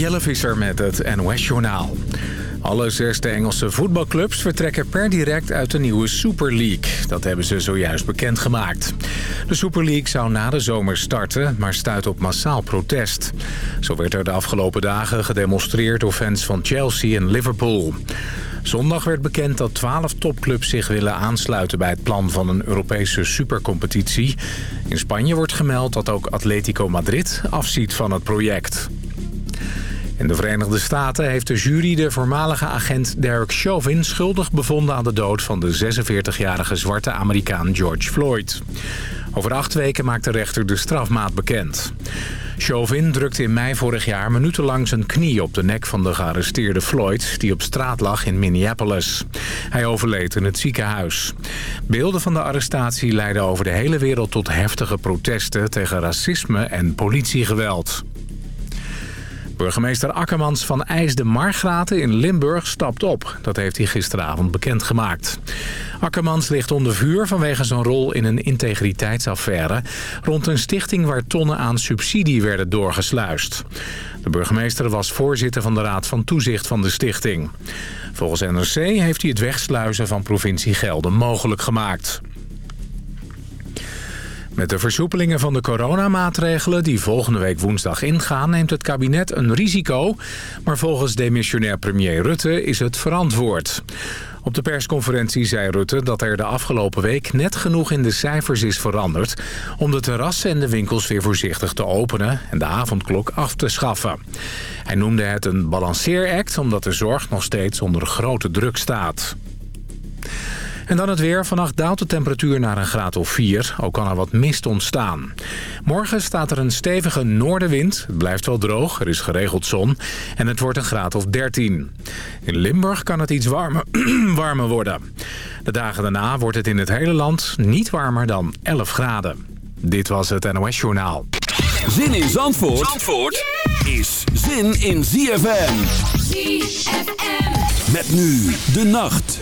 Jelle Visser met het NOS-journaal. Alle zesde Engelse voetbalclubs vertrekken per direct uit de nieuwe Super League. Dat hebben ze zojuist bekendgemaakt. De Super League zou na de zomer starten, maar stuit op massaal protest. Zo werd er de afgelopen dagen gedemonstreerd door fans van Chelsea en Liverpool. Zondag werd bekend dat 12 topclubs zich willen aansluiten bij het plan van een Europese supercompetitie. In Spanje wordt gemeld dat ook Atletico Madrid afziet van het project. In de Verenigde Staten heeft de jury de voormalige agent Derek Chauvin schuldig bevonden aan de dood van de 46-jarige zwarte Amerikaan George Floyd. Over acht weken maakt de rechter de strafmaat bekend. Chauvin drukte in mei vorig jaar minutenlang zijn knie op de nek van de gearresteerde Floyd... die op straat lag in Minneapolis. Hij overleed in het ziekenhuis. Beelden van de arrestatie leidden over de hele wereld tot heftige protesten... tegen racisme en politiegeweld. Burgemeester Akkermans van IJsde Margraten in Limburg stapt op. Dat heeft hij gisteravond bekendgemaakt. Akkermans ligt onder vuur vanwege zijn rol in een integriteitsaffaire... rond een stichting waar tonnen aan subsidie werden doorgesluist. De burgemeester was voorzitter van de Raad van Toezicht van de stichting. Volgens NRC heeft hij het wegsluizen van provincie Gelden mogelijk gemaakt. Met de versoepelingen van de coronamaatregelen die volgende week woensdag ingaan... neemt het kabinet een risico, maar volgens demissionair premier Rutte is het verantwoord. Op de persconferentie zei Rutte dat er de afgelopen week net genoeg in de cijfers is veranderd... om de terrassen en de winkels weer voorzichtig te openen en de avondklok af te schaffen. Hij noemde het een balanceeract omdat de zorg nog steeds onder grote druk staat. En dan het weer. Vannacht daalt de temperatuur naar een graad of 4. Ook kan er wat mist ontstaan. Morgen staat er een stevige noordenwind. Het blijft wel droog, er is geregeld zon. En het wordt een graad of 13. In Limburg kan het iets warmer, warmer worden. De dagen daarna wordt het in het hele land niet warmer dan 11 graden. Dit was het NOS Journaal. Zin in Zandvoort, Zandvoort is zin in ZFM. ZFM. Met nu de nacht.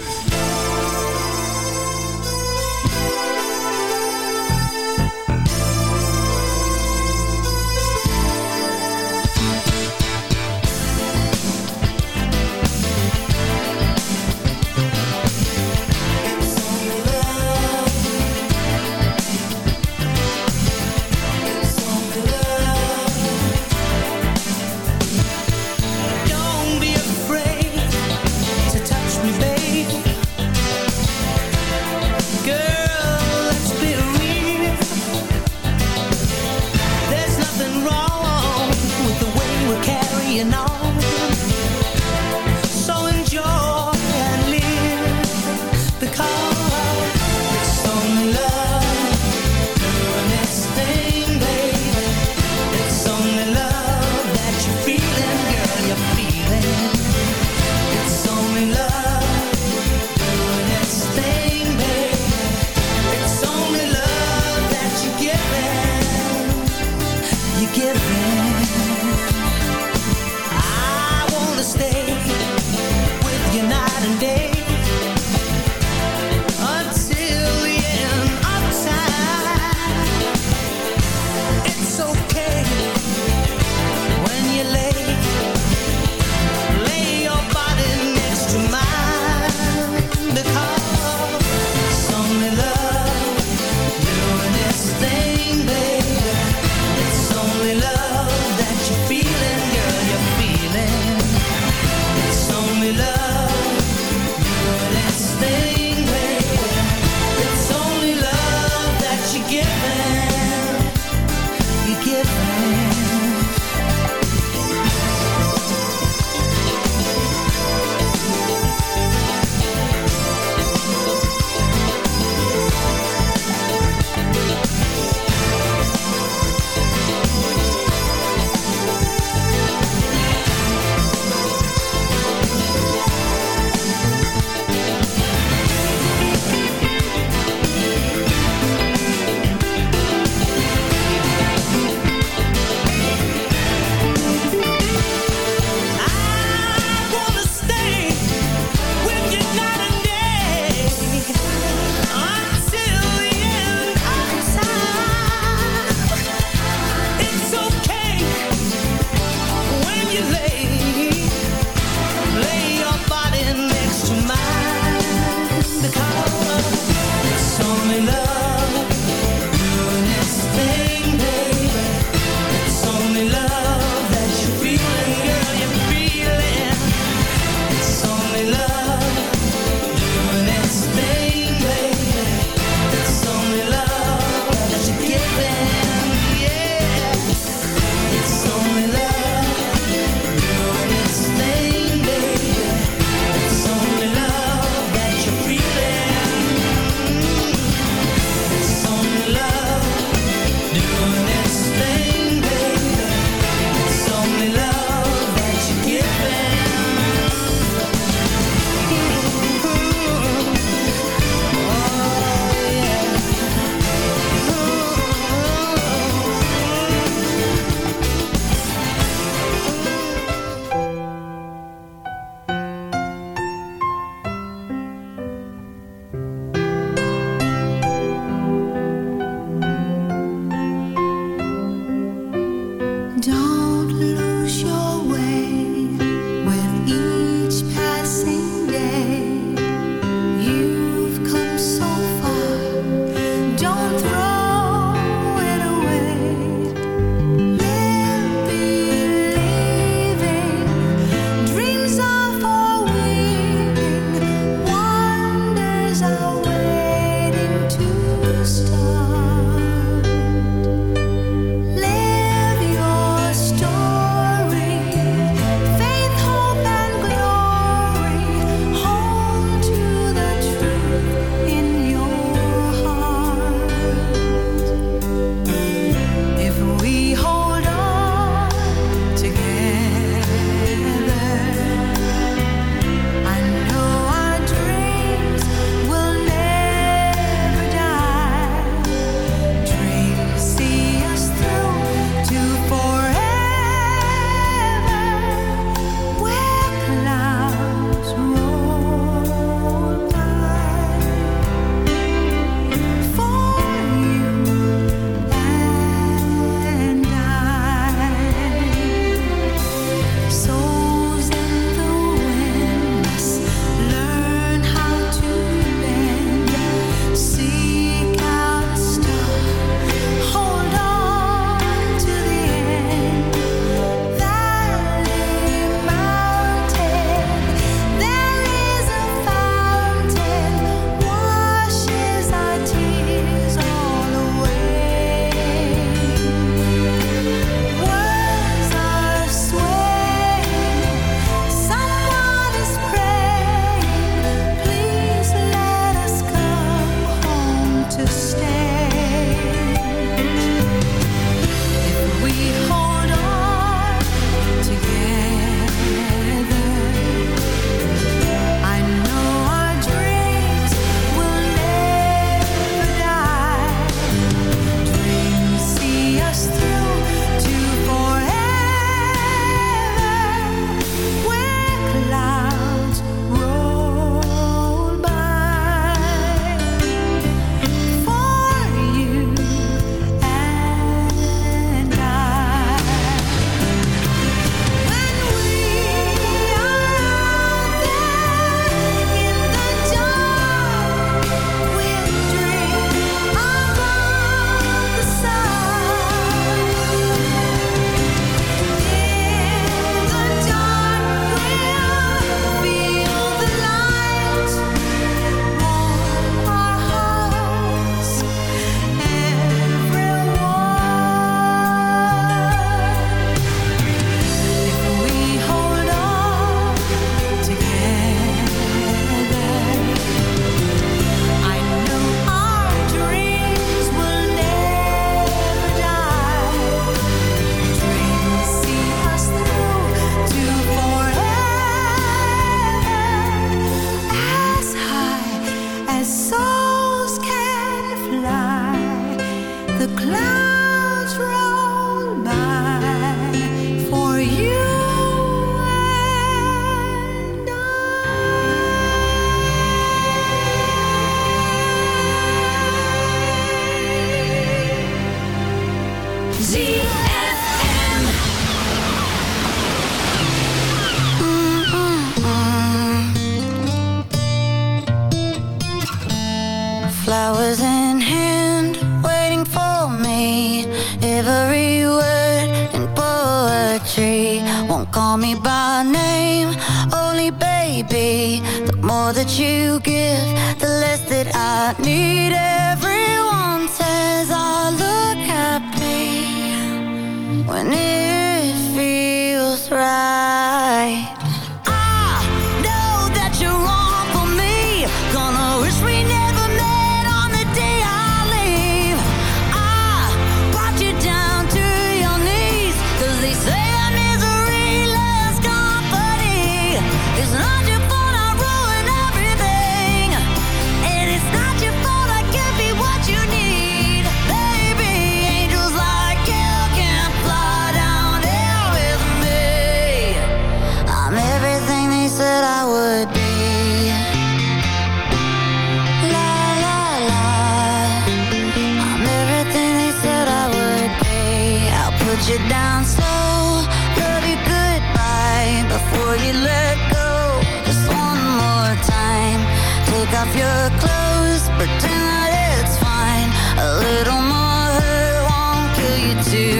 off your clothes, pretend that it's fine. A little more hurt won't kill you too.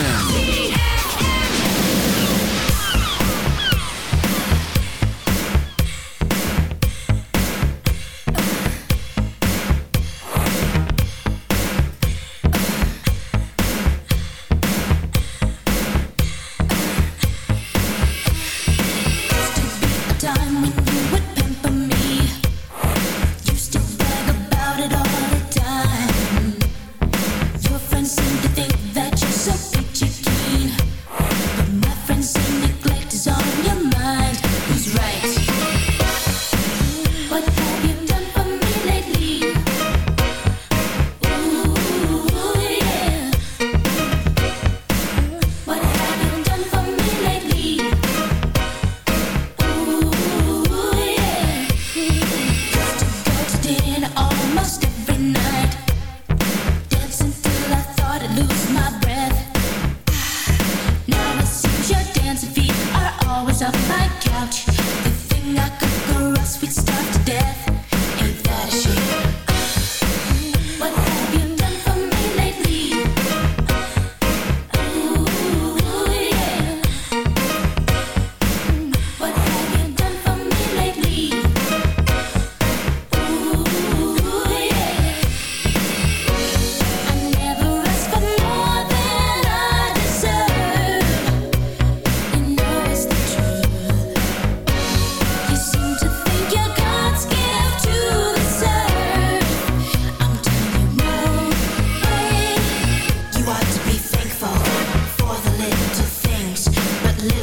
ZFM.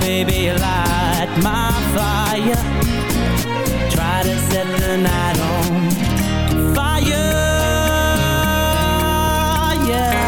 baby, light my fire. Try to set the night on fire. Yeah,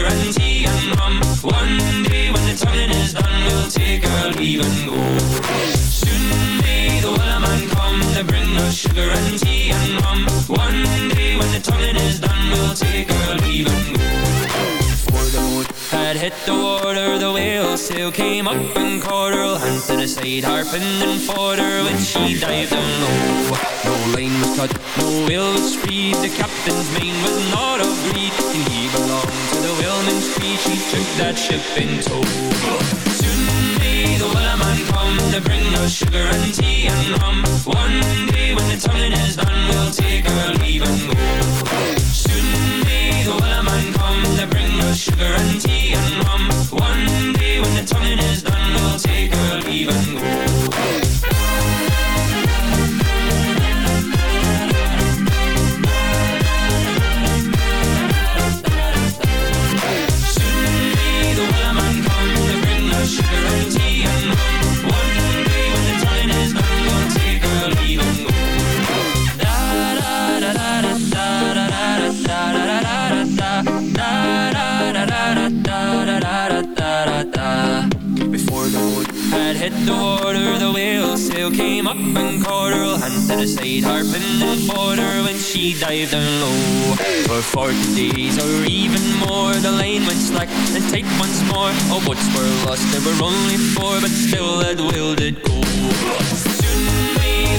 Sugar and tea and rum. One day when the tonguing is done, we'll take our leave and go. Soon may the wellerman come to bring us sugar and tea and rum. One day when the tonguing is done, we'll take our leave and go. Had hit the water, the whale sail came up and caught her. The side, harping and fought her when she dived down low. No line was cut, no whale was freed. The captain's mane was not of greed, and he belonged to the whaleman's creed. She took that ship in tow. Soon may the wellerman come to bring us sugar and tea and rum. One day when the tonguing is done, we'll take up and caught her. Hand to the side, harping and her when she dived down low. For forty days or even more, the line went slack and tight once more. All boats were lost, there were only four, but still that whale did go. Soon may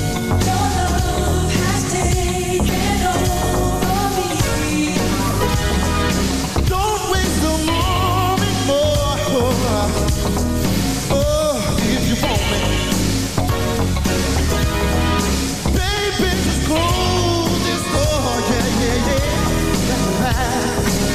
love.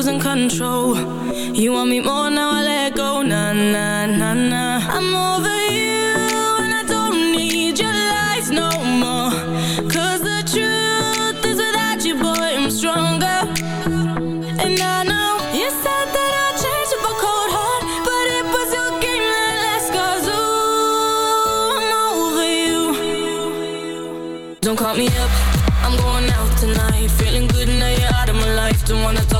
Losing control You want me more, now I let go Nah, nah, nah, nah I'm over you And I don't need your lies no more Cause the truth is without you, boy, I'm stronger And I know you said that I'd change up a cold heart But it was your game that last Cause ooh, I'm over you Don't call me up. I'm going out tonight. Feeling good now you're out of my life. Don't wanna talk.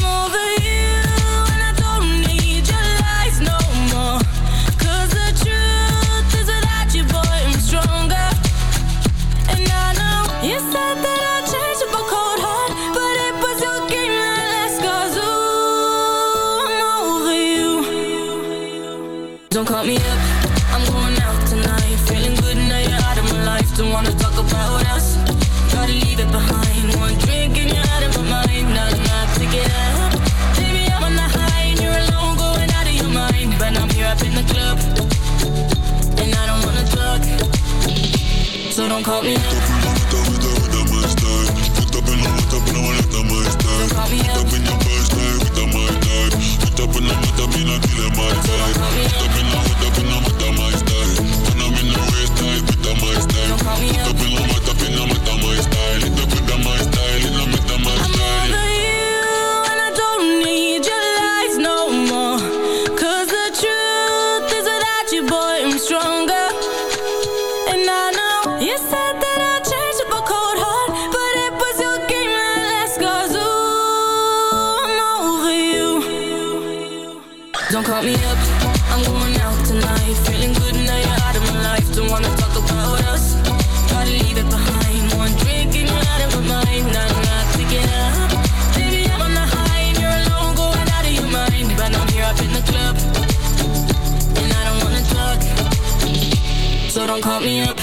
Don't call don't call me up.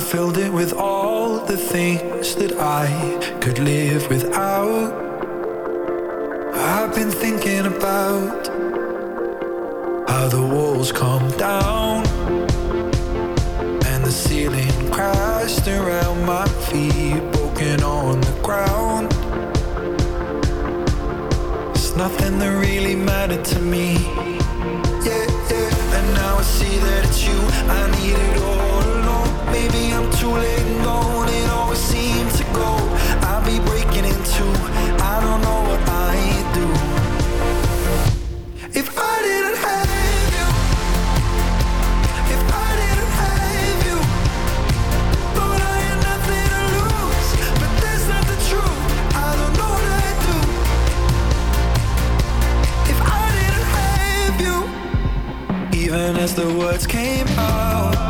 I filled it with all the things that I could live without. I've been thinking about how the walls come down and the ceiling crashed around my feet, broken on the ground. It's nothing that really mattered to me. Yeah, yeah. And now I see that it's you I needed all I'm too late and gone. It always seems to go. I'll be breaking into. I don't know what I do. If I didn't have you, if I didn't have you, I had nothing to lose. But. I don't know what I'd do. If I didn't have you, even as the words came out,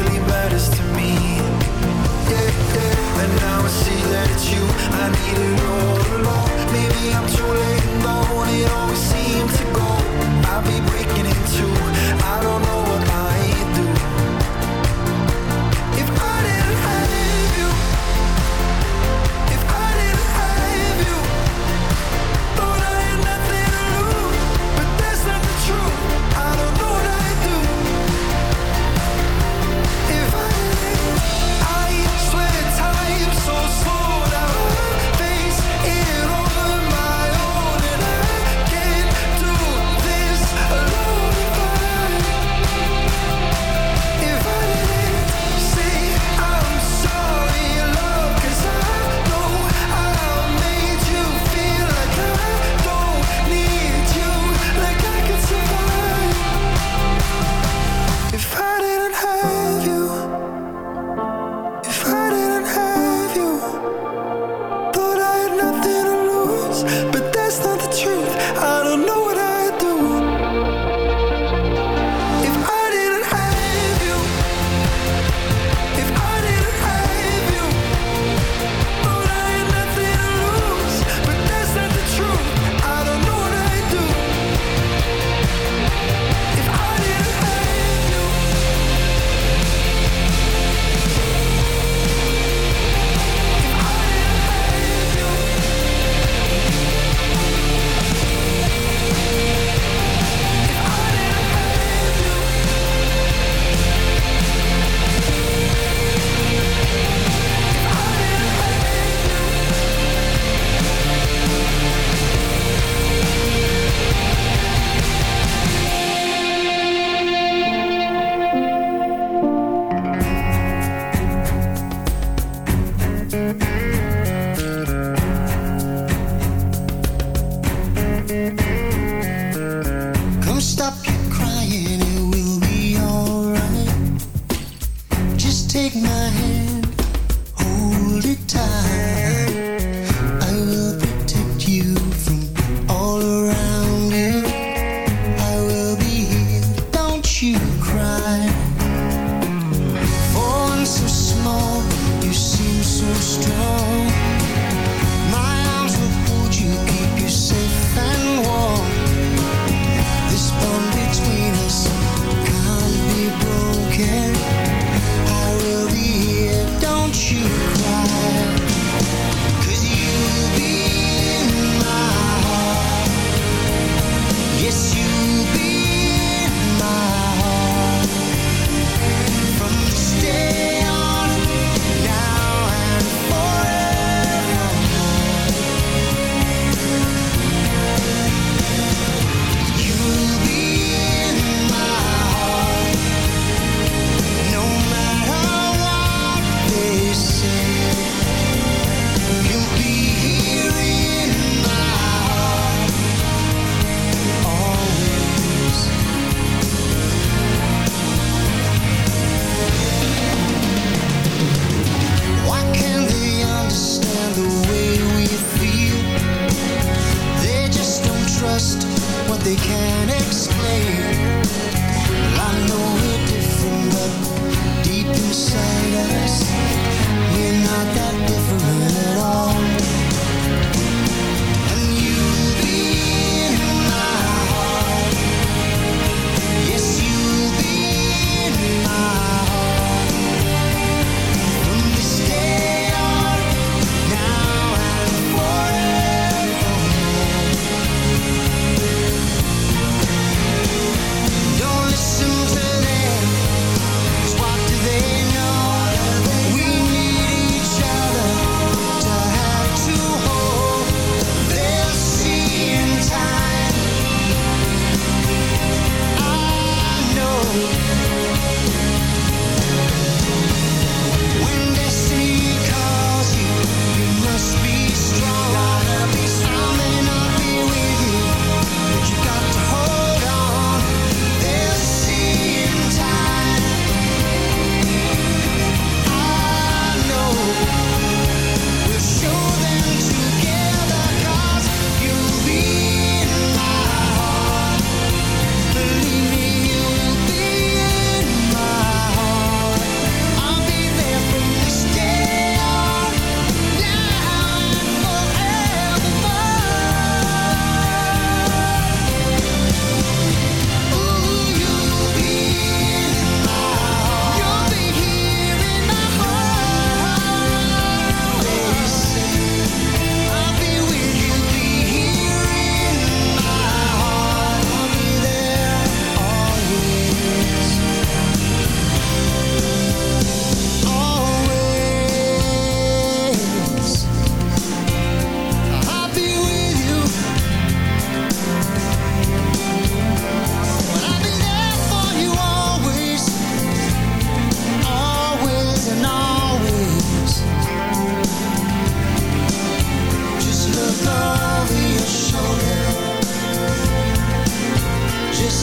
And now I see that it's you I needed all along. Maybe I'm too late and gone. It always seems to go. I'll be breaking.